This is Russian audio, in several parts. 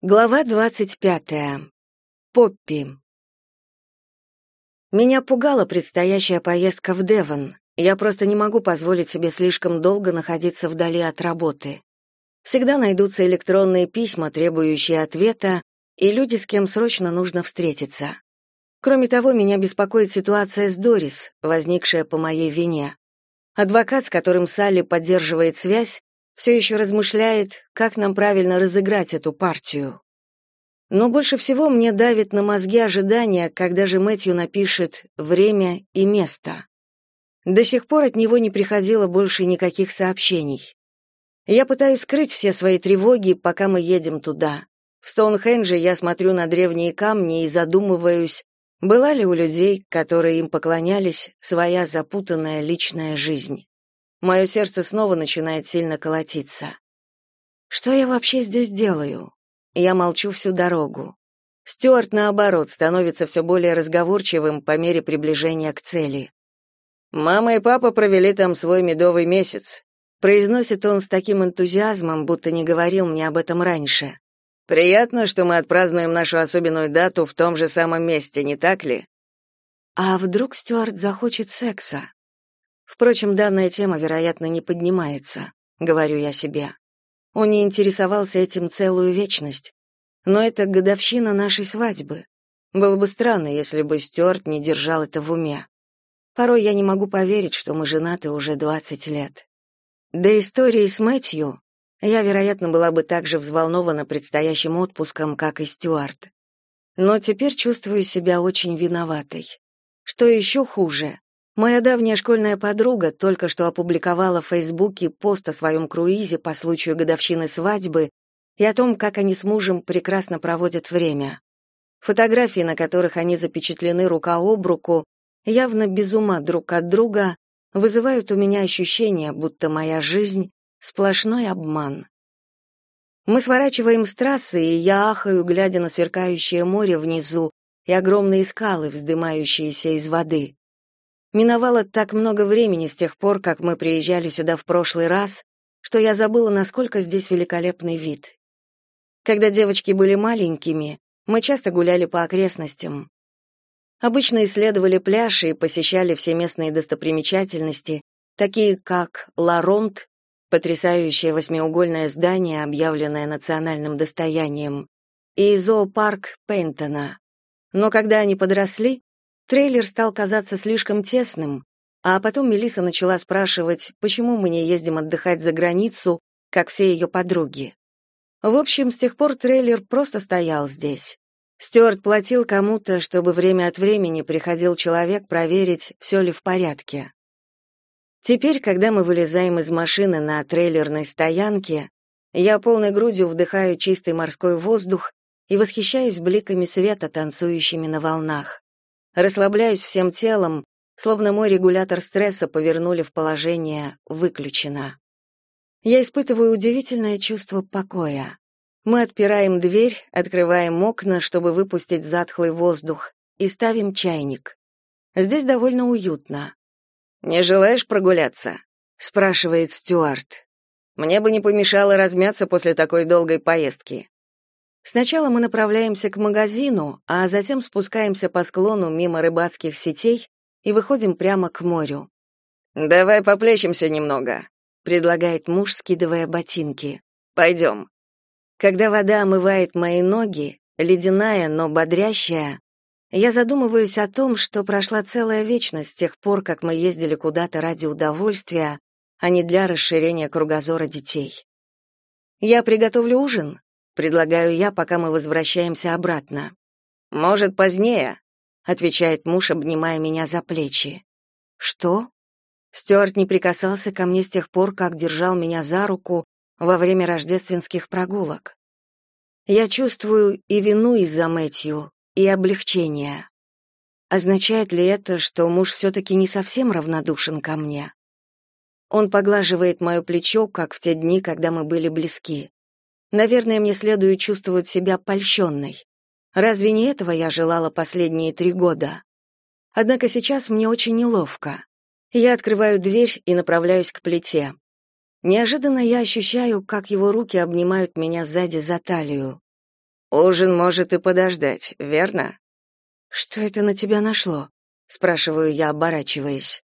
Глава двадцать пятая. Поппи. Меня пугала предстоящая поездка в Девон. Я просто не могу позволить себе слишком долго находиться вдали от работы. Всегда найдутся электронные письма, требующие ответа, и люди, с кем срочно нужно встретиться. Кроме того, меня беспокоит ситуация с Дорис, возникшая по моей вине. Адвокат, с которым Салли поддерживает связь, все еще размышляет, как нам правильно разыграть эту партию. Но больше всего мне давит на мозги ожидания, когда же Мэтью напишет время и место. До сих пор от него не приходило больше никаких сообщений. Я пытаюсь скрыть все свои тревоги, пока мы едем туда. В Стоунхендже я смотрю на древние камни и задумываюсь, была ли у людей, которые им поклонялись, своя запутанная личная жизнь. Мое сердце снова начинает сильно колотиться. Что я вообще здесь делаю? Я молчу всю дорогу. Стюарт, наоборот, становится все более разговорчивым по мере приближения к цели. «Мама и папа провели там свой медовый месяц», произносит он с таким энтузиазмом, будто не говорил мне об этом раньше. «Приятно, что мы отпразднуем нашу особенную дату в том же самом месте, не так ли?» А вдруг Стюарт захочет секса? Впрочем, данная тема, вероятно, не поднимается, говорю я себе. Он не интересовался этим целую вечность. Но это годовщина нашей свадьбы. Было бы странно, если бы Стюарт не держал это в уме. Порой я не могу поверить, что мы женаты уже 20 лет. До истории с Мэтью я, вероятно, была бы так же взволнована предстоящим отпуском, как и Стюарт. Но теперь чувствую себя очень виноватой. Что еще хуже, Моя давняя школьная подруга только что опубликовала в Фейсбуке пост о своем круизе по случаю годовщины свадьбы и о том, как они с мужем прекрасно проводят время. Фотографии, на которых они запечатлены рука об руку, явно без ума друг от друга, вызывают у меня ощущение, будто моя жизнь — сплошной обман. Мы сворачиваем с трассы, и я ахаю, глядя на сверкающее море внизу и огромные скалы, вздымающиеся из воды. Миновало так много времени с тех пор, как мы приезжали сюда в прошлый раз, что я забыла, насколько здесь великолепный вид. Когда девочки были маленькими, мы часто гуляли по окрестностям. Обычно исследовали пляж и посещали все местные достопримечательности, такие как Ларонт, потрясающее восьмиугольное здание, объявленное национальным достоянием, и зоопарк Пентона. Но когда они подросли, Трейлер стал казаться слишком тесным, а потом Мелиса начала спрашивать, почему мы не ездим отдыхать за границу, как все ее подруги. В общем, с тех пор трейлер просто стоял здесь. Стюарт платил кому-то, чтобы время от времени приходил человек проверить, все ли в порядке. Теперь, когда мы вылезаем из машины на трейлерной стоянке, я полной грудью вдыхаю чистый морской воздух и восхищаюсь бликами света, танцующими на волнах. Расслабляюсь всем телом, словно мой регулятор стресса повернули в положение «выключено». Я испытываю удивительное чувство покоя. Мы отпираем дверь, открываем окна, чтобы выпустить затхлый воздух, и ставим чайник. Здесь довольно уютно. «Не желаешь прогуляться?» — спрашивает Стюарт. «Мне бы не помешало размяться после такой долгой поездки». Сначала мы направляемся к магазину, а затем спускаемся по склону мимо рыбацких сетей и выходим прямо к морю. «Давай поплещемся немного», — предлагает муж, скидывая ботинки. «Пойдем». Когда вода омывает мои ноги, ледяная, но бодрящая, я задумываюсь о том, что прошла целая вечность с тех пор, как мы ездили куда-то ради удовольствия, а не для расширения кругозора детей. «Я приготовлю ужин», предлагаю я, пока мы возвращаемся обратно. Может, позднее, отвечает муж, обнимая меня за плечи. Что? Стюарт не прикасался ко мне с тех пор, как держал меня за руку во время рождественских прогулок. Я чувствую и вину из-за Мэтью, и облегчение. Означает ли это, что муж все-таки не совсем равнодушен ко мне? Он поглаживает мое плечо, как в те дни, когда мы были близки. Наверное, мне следует чувствовать себя польщенной. Разве не этого я желала последние три года? Однако сейчас мне очень неловко. Я открываю дверь и направляюсь к плите. Неожиданно я ощущаю, как его руки обнимают меня сзади за талию. Ужин может и подождать, верно? Что это на тебя нашло? спрашиваю я, оборачиваясь.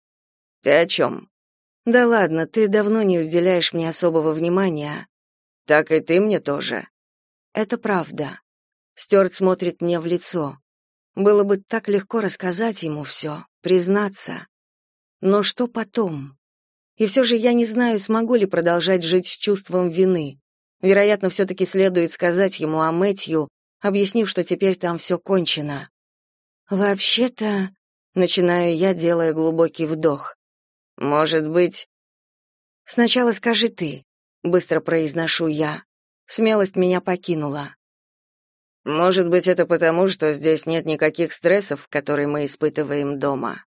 Ты о чем?» Да ладно, ты давно не уделяешь мне особого внимания. Так и ты мне тоже. Это правда. Стюарт смотрит мне в лицо. Было бы так легко рассказать ему все, признаться. Но что потом? И все же я не знаю, смогу ли продолжать жить с чувством вины. Вероятно, все-таки следует сказать ему о Мэтью, объяснив, что теперь там все кончено. «Вообще-то...» — начинаю я, делая глубокий вдох. «Может быть...» «Сначала скажи ты», — быстро произношу я. Смелость меня покинула. «Может быть, это потому, что здесь нет никаких стрессов, которые мы испытываем дома».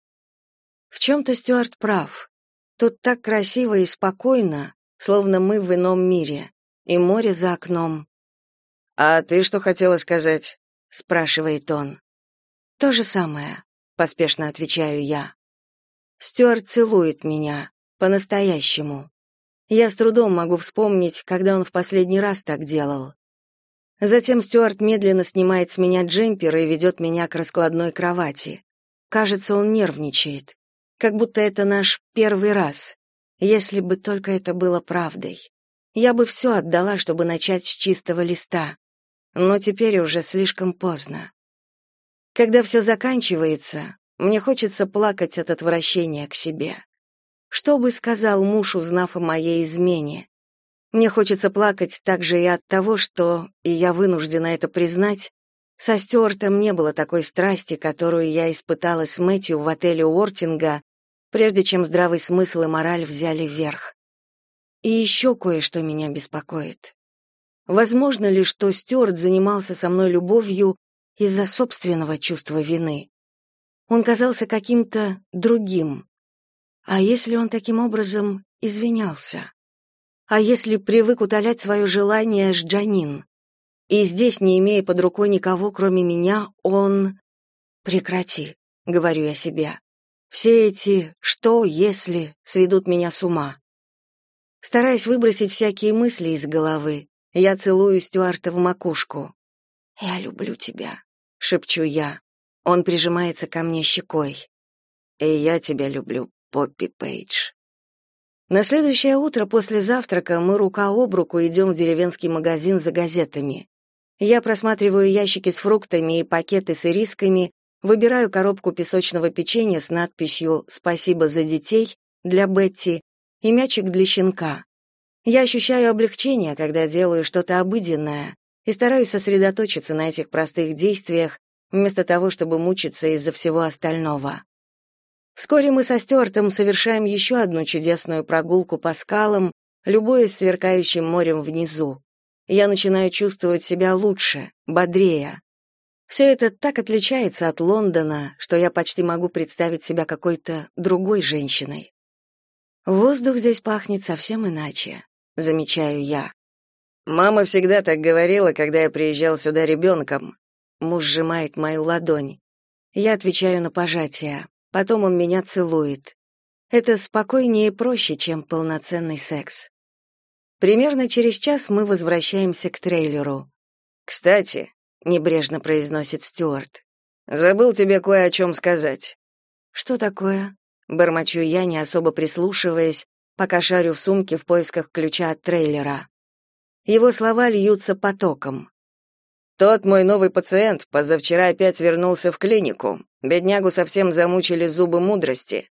В чем-то Стюарт прав. Тут так красиво и спокойно, словно мы в ином мире и море за окном. А ты что хотела сказать? спрашивает он. То же самое, поспешно отвечаю я. Стюарт целует меня по-настоящему. Я с трудом могу вспомнить, когда он в последний раз так делал. Затем Стюарт медленно снимает с меня джемпер и ведет меня к раскладной кровати. Кажется, он нервничает, как будто это наш первый раз. Если бы только это было правдой. Я бы все отдала, чтобы начать с чистого листа. Но теперь уже слишком поздно. Когда все заканчивается, мне хочется плакать от отвращения к себе. Что бы сказал муж, узнав о моей измене? Мне хочется плакать также и от того, что, и я вынуждена это признать, со Стюартом не было такой страсти, которую я испытала с Мэтью в отеле Уортинга, прежде чем здравый смысл и мораль взяли верх. И еще кое-что меня беспокоит. Возможно ли, что Стюарт занимался со мной любовью из-за собственного чувства вины? Он казался каким-то другим. А если он таким образом извинялся? А если привык утолять свое желание с Джанин? И здесь, не имея под рукой никого, кроме меня, он... Прекрати, говорю я себе. Все эти «что», «если» сведут меня с ума. Стараясь выбросить всякие мысли из головы, я целую Стюарта в макушку. «Я люблю тебя», — шепчу я. Он прижимается ко мне щекой. «И я тебя люблю, Поппи Пейдж». На следующее утро после завтрака мы рука об руку идем в деревенский магазин за газетами. Я просматриваю ящики с фруктами и пакеты с ирисками, выбираю коробку песочного печенья с надписью «Спасибо за детей» для Бетти и мячик для щенка. Я ощущаю облегчение, когда делаю что-то обыденное, и стараюсь сосредоточиться на этих простых действиях, вместо того, чтобы мучиться из-за всего остального. Вскоре мы со Стюартом совершаем еще одну чудесную прогулку по скалам, любуясь сверкающим морем внизу. Я начинаю чувствовать себя лучше, бодрее. Все это так отличается от Лондона, что я почти могу представить себя какой-то другой женщиной. Воздух здесь пахнет совсем иначе, замечаю я. Мама всегда так говорила, когда я приезжал сюда ребенком. Муж сжимает мою ладонь. Я отвечаю на пожатие. Потом он меня целует. Это спокойнее и проще, чем полноценный секс. Примерно через час мы возвращаемся к трейлеру. Кстати, небрежно произносит Стюарт. Забыл тебе кое о чем сказать. Что такое? бормочу я, не особо прислушиваясь, пока шарю в сумке в поисках ключа от трейлера. Его слова льются потоком. Тот мой новый пациент позавчера опять вернулся в клинику. Беднягу совсем замучили зубы мудрости.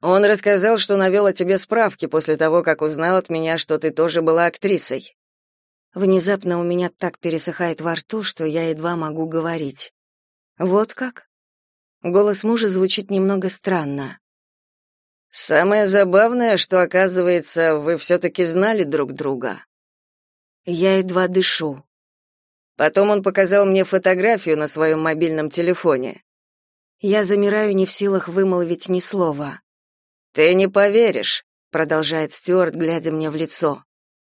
Он рассказал, что навел о тебе справки после того, как узнал от меня, что ты тоже была актрисой. Внезапно у меня так пересыхает во рту, что я едва могу говорить. Вот как? Голос мужа звучит немного странно. Самое забавное, что, оказывается, вы все-таки знали друг друга. Я едва дышу. Потом он показал мне фотографию на своем мобильном телефоне. Я замираю не в силах вымолвить ни слова. «Ты не поверишь», — продолжает Стюарт, глядя мне в лицо.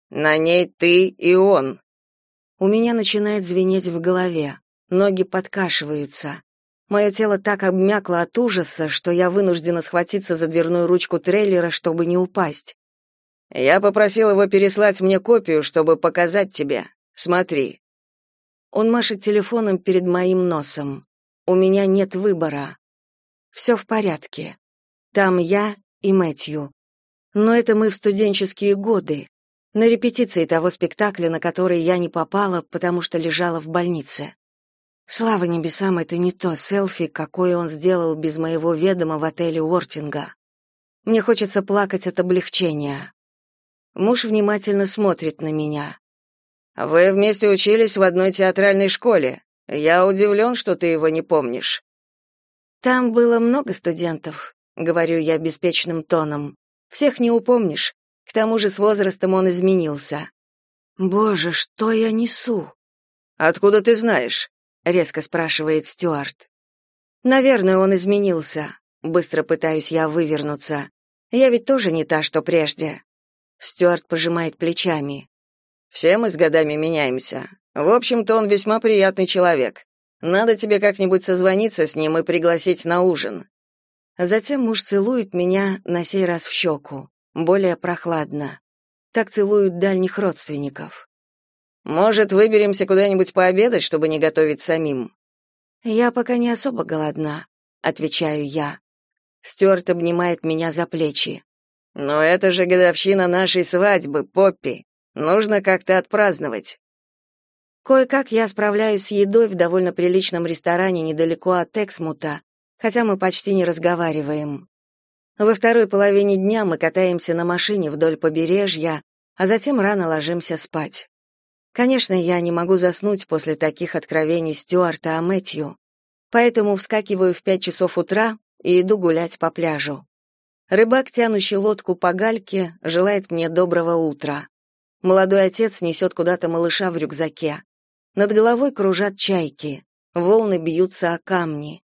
«На ней ты и он». У меня начинает звенеть в голове, ноги подкашиваются. Мое тело так обмякло от ужаса, что я вынуждена схватиться за дверную ручку трейлера, чтобы не упасть. Я попросил его переслать мне копию, чтобы показать тебе. Смотри. Он машет телефоном перед моим носом. У меня нет выбора. Все в порядке. Там я и Мэтью. Но это мы в студенческие годы, на репетиции того спектакля, на который я не попала, потому что лежала в больнице. Слава небесам, это не то селфи, какое он сделал без моего ведома в отеле Уортинга. Мне хочется плакать от облегчения. Муж внимательно смотрит на меня. Вы вместе учились в одной театральной школе. Я удивлен, что ты его не помнишь. Там было много студентов, говорю я беспечным тоном. Всех не упомнишь. К тому же с возрастом он изменился. Боже, что я несу? Откуда ты знаешь? резко спрашивает Стюарт. Наверное, он изменился. Быстро пытаюсь я вывернуться. Я ведь тоже не та, что прежде. Стюарт пожимает плечами. Все мы с годами меняемся. В общем-то, он весьма приятный человек. Надо тебе как-нибудь созвониться с ним и пригласить на ужин. Затем муж целует меня на сей раз в щеку, более прохладно. Так целуют дальних родственников. Может, выберемся куда-нибудь пообедать, чтобы не готовить самим? Я пока не особо голодна, отвечаю я. Стюарт обнимает меня за плечи. Но это же годовщина нашей свадьбы, Поппи. Нужно как-то отпраздновать. Кое-как я справляюсь с едой в довольно приличном ресторане недалеко от Эксмута, хотя мы почти не разговариваем. Во второй половине дня мы катаемся на машине вдоль побережья, а затем рано ложимся спать. Конечно, я не могу заснуть после таких откровений Стюарта о Мэтью, поэтому вскакиваю в пять часов утра и иду гулять по пляжу. Рыбак, тянущий лодку по гальке, желает мне доброго утра. Молодой отец несет куда-то малыша в рюкзаке. Над головой кружат чайки. Волны бьются о камни.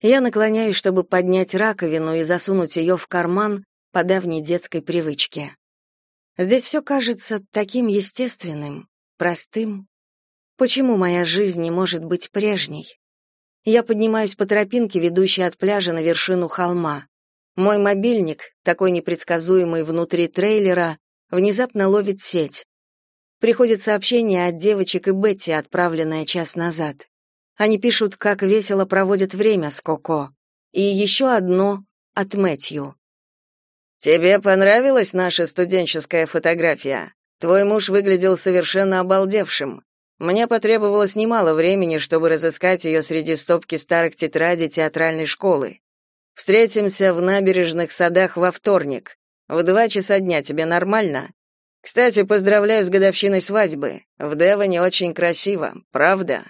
Я наклоняюсь, чтобы поднять раковину и засунуть ее в карман по давней детской привычке. Здесь все кажется таким естественным, простым. Почему моя жизнь не может быть прежней? Я поднимаюсь по тропинке, ведущей от пляжа на вершину холма. Мой мобильник, такой непредсказуемый внутри трейлера, внезапно ловит сеть. Приходит сообщение от девочек и Бетти, отправленное час назад. Они пишут, как весело проводят время с Коко. И еще одно от Мэтью. «Тебе понравилась наша студенческая фотография? Твой муж выглядел совершенно обалдевшим. Мне потребовалось немало времени, чтобы разыскать ее среди стопки старых тетрадей театральной школы. Встретимся в набережных садах во вторник. В два часа дня тебе нормально? Кстати, поздравляю с годовщиной свадьбы. В Девоне очень красиво, правда?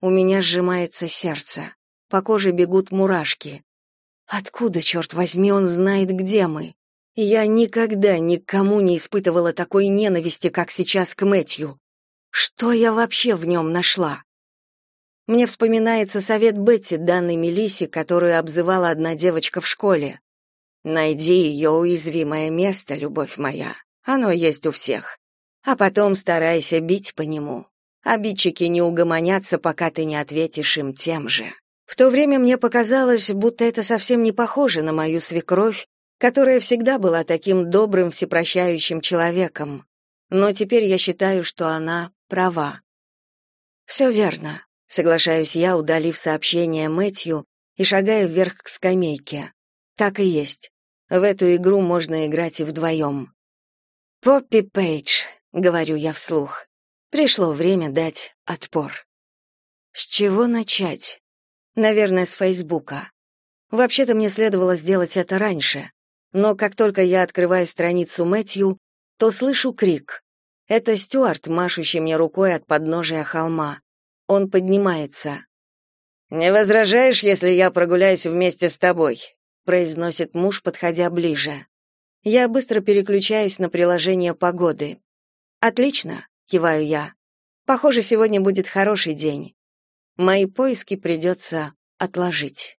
У меня сжимается сердце. По коже бегут мурашки. Откуда, черт возьми, он знает, где мы? Я никогда никому не испытывала такой ненависти, как сейчас к Мэтью. Что я вообще в нем нашла? Мне вспоминается совет Бетти, данный Мелиссе, которую обзывала одна девочка в школе. Найди ее уязвимое место, любовь моя. Оно есть у всех. А потом старайся бить по нему. Обидчики не угомонятся, пока ты не ответишь им тем же. В то время мне показалось, будто это совсем не похоже на мою свекровь, которая всегда была таким добрым, всепрощающим человеком. Но теперь я считаю, что она права. «Все верно», — соглашаюсь я, удалив сообщение Мэтью и шагая вверх к скамейке. Так и есть. В эту игру можно играть и вдвоем. «Поппи Пейдж», — говорю я вслух, — «пришло время дать отпор». С чего начать? Наверное, с Фейсбука. Вообще-то мне следовало сделать это раньше, но как только я открываю страницу Мэтью, то слышу крик. Это Стюарт, машущий мне рукой от подножия холма. Он поднимается. «Не возражаешь, если я прогуляюсь вместе с тобой?» Произносит муж, подходя ближе. Я быстро переключаюсь на приложение погоды. Отлично, киваю я. Похоже, сегодня будет хороший день. Мои поиски придется отложить.